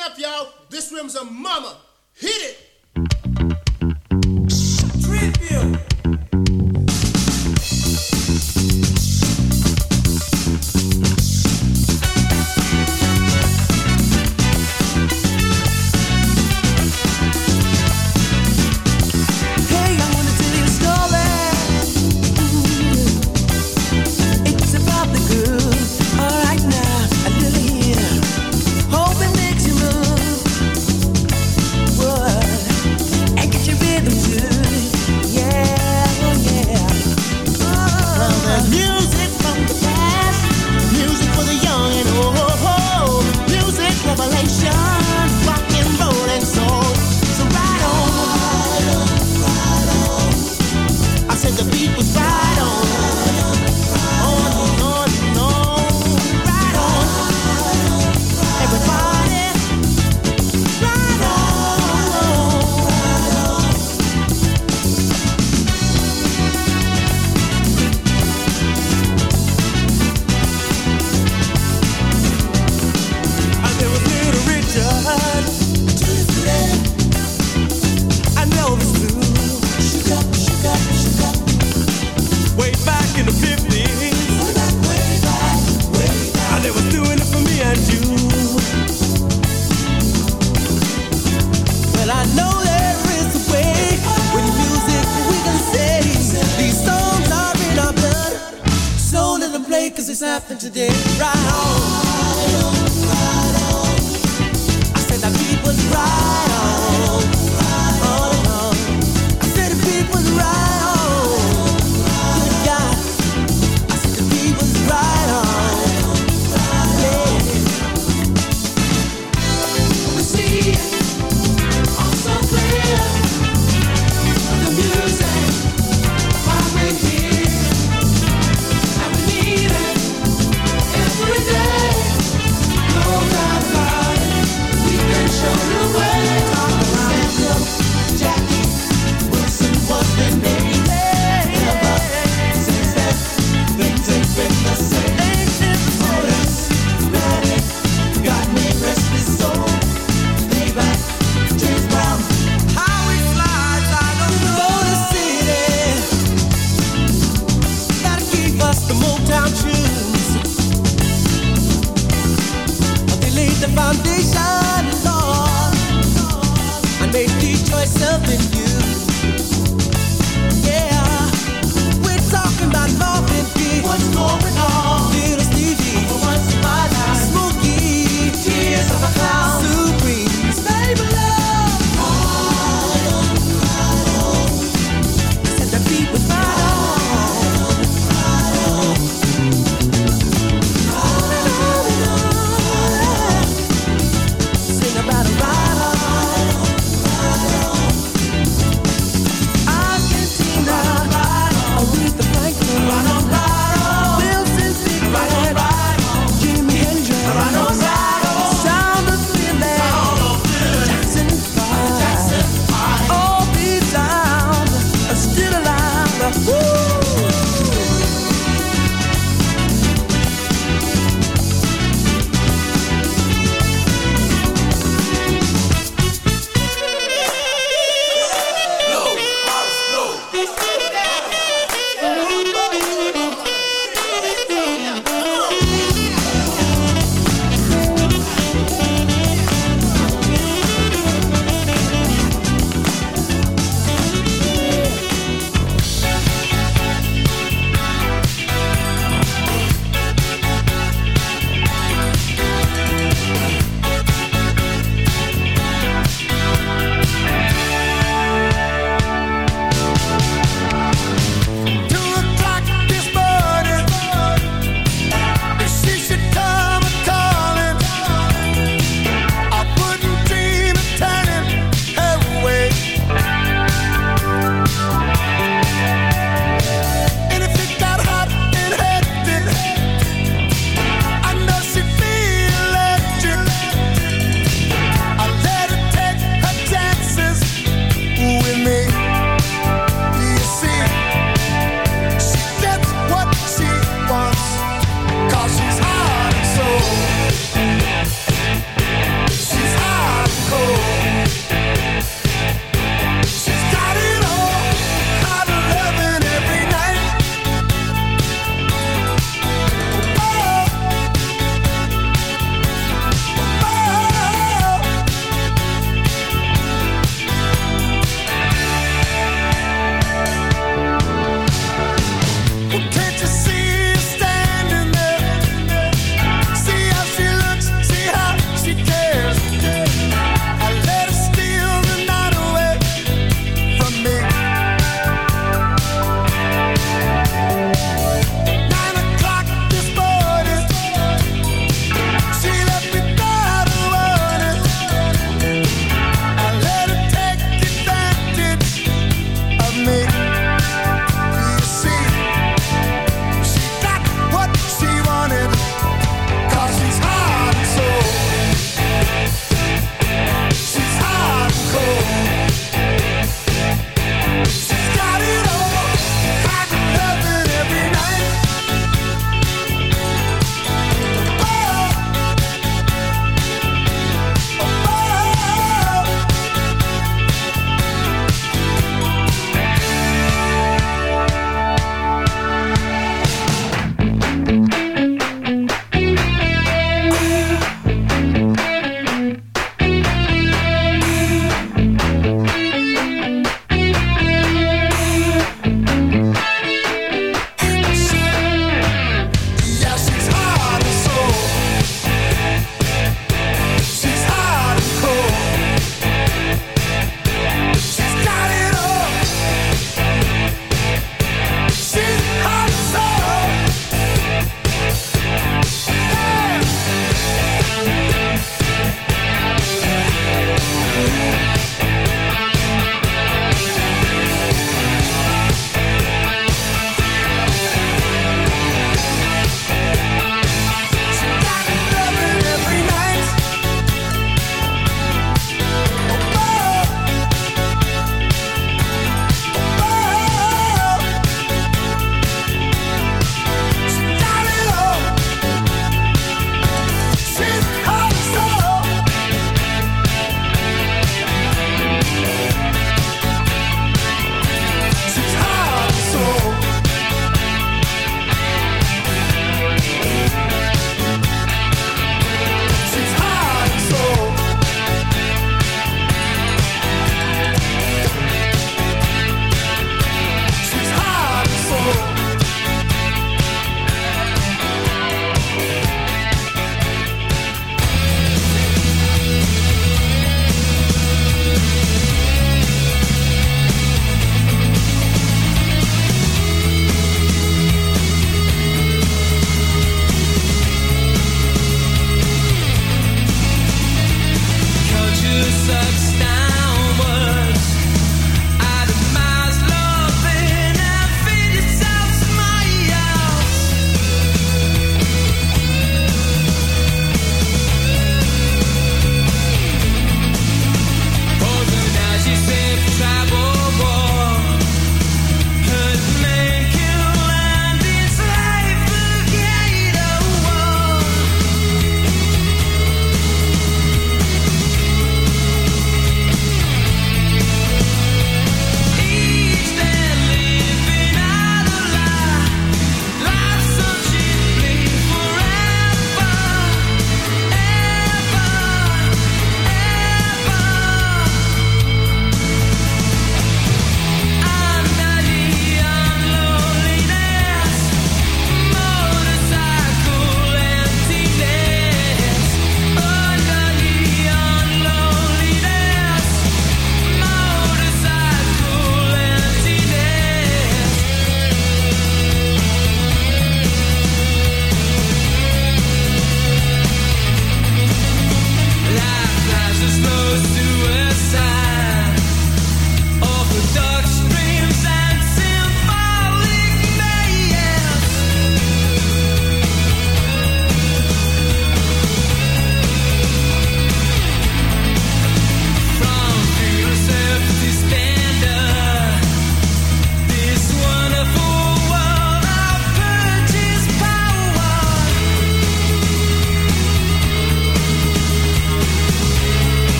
Listen up, y'all. This rim's a mama. Hit it. Trivia.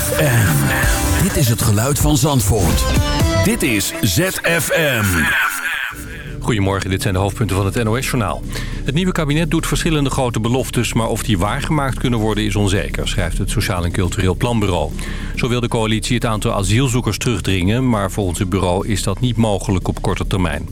ZFM. Dit is het geluid van Zandvoort. Dit is ZFM. Goedemorgen, dit zijn de hoofdpunten van het NOS-journaal. Het nieuwe kabinet doet verschillende grote beloftes... maar of die waargemaakt kunnen worden is onzeker... schrijft het Sociaal en Cultureel Planbureau. Zo wil de coalitie het aantal asielzoekers terugdringen... maar volgens het bureau is dat niet mogelijk op korte termijn.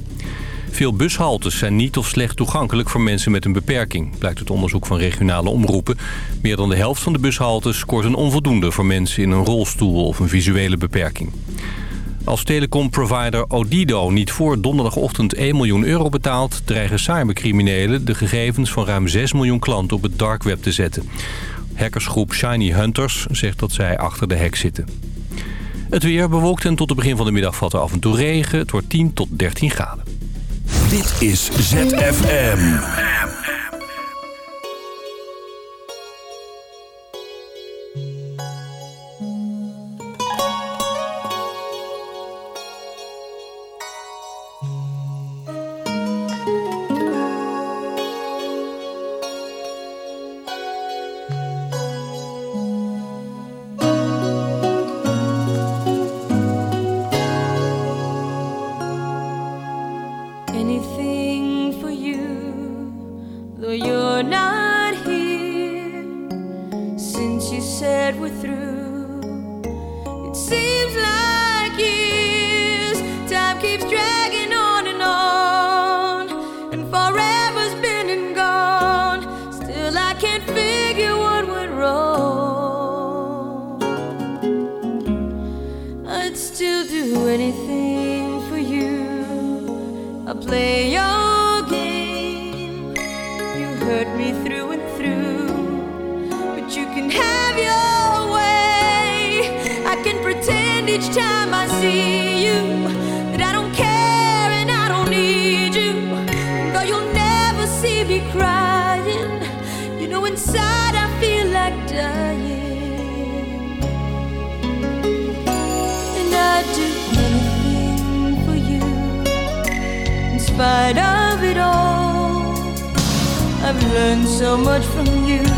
Veel bushaltes zijn niet of slecht toegankelijk voor mensen met een beperking... blijkt uit onderzoek van regionale omroepen. Meer dan de helft van de bushaltes scoort een onvoldoende... voor mensen in een rolstoel of een visuele beperking. Als telecomprovider Odido niet voor donderdagochtend 1 miljoen euro betaalt... dreigen cybercriminelen de gegevens van ruim 6 miljoen klanten op het dark web te zetten. Hackersgroep Shiny Hunters zegt dat zij achter de hack zitten. Het weer bewolkt en tot het begin van de middag valt er af en toe regen. Het wordt 10 tot 13 graden. Dit is ZFM. Each time I see you that I don't care and I don't need you. Though you'll never see me crying, you know inside I feel like dying. And I'd do anything for you in spite of it all. I've learned so much from you. You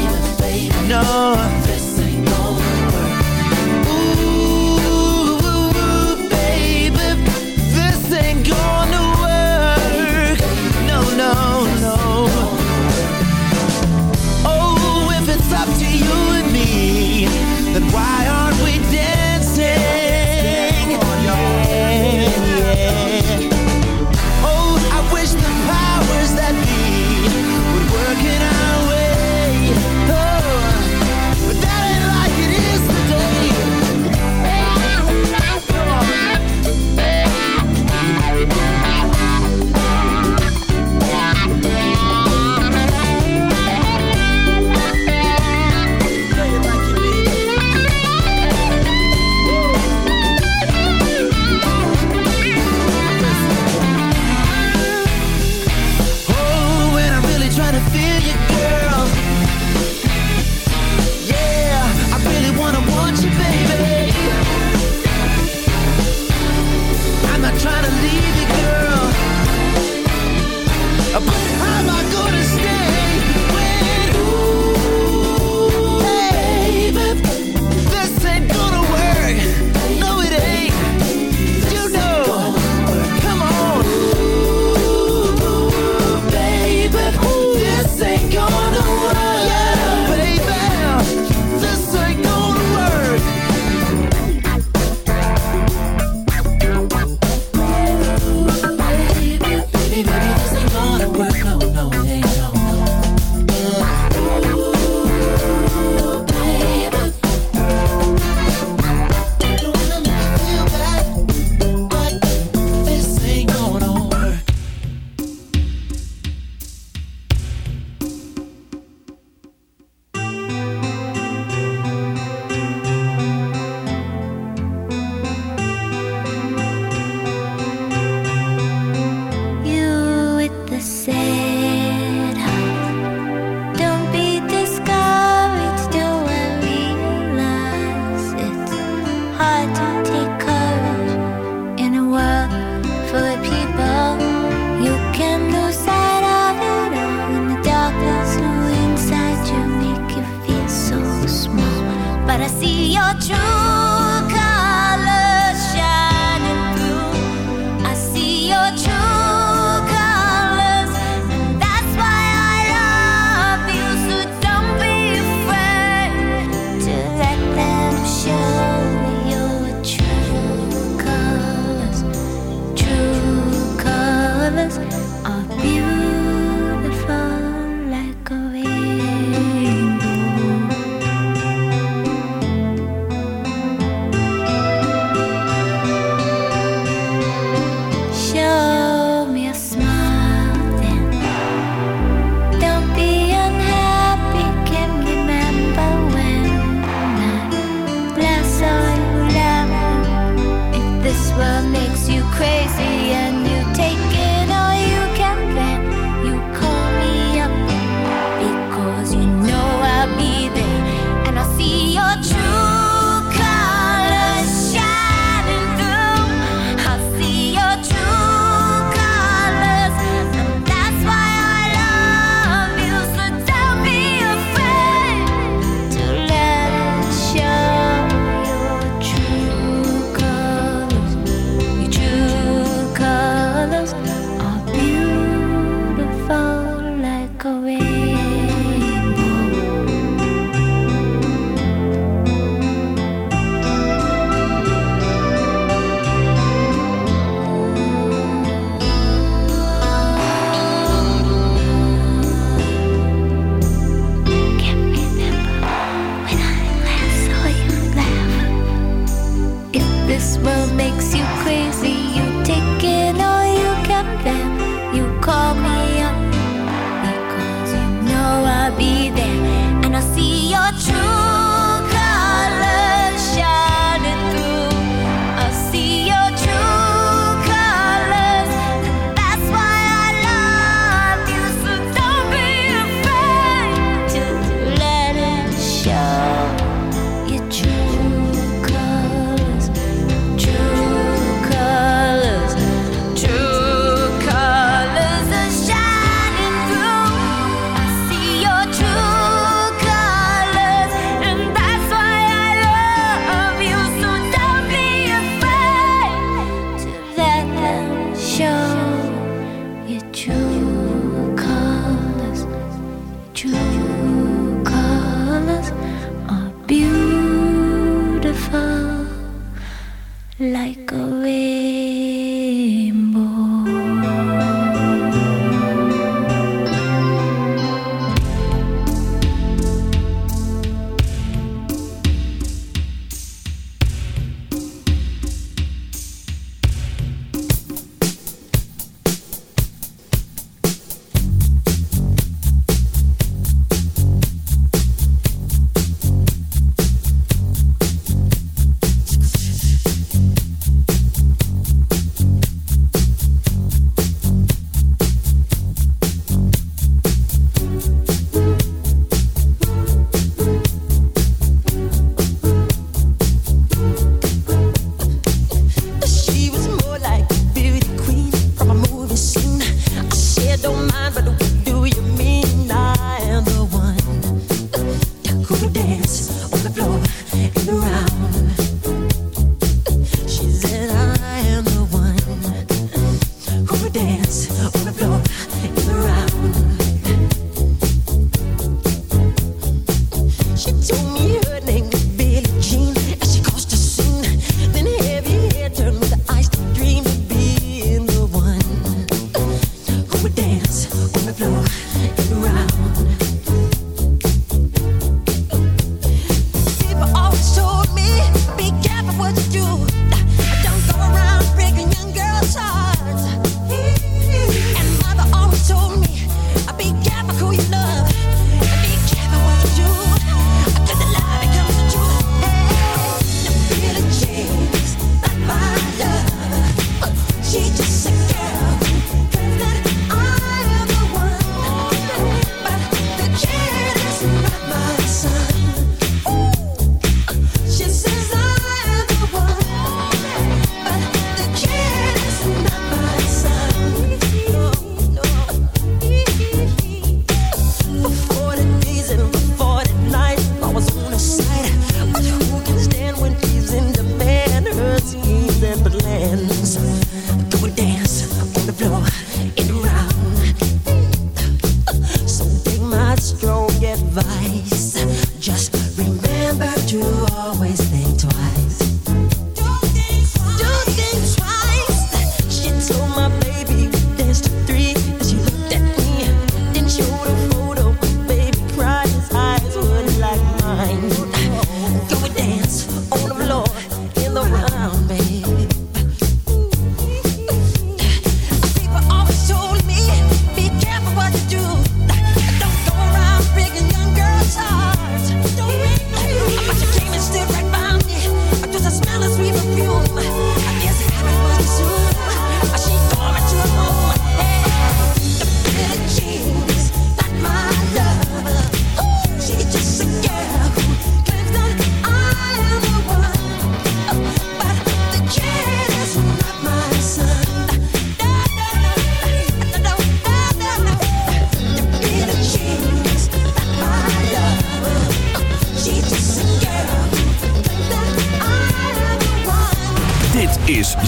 Like a rainbow.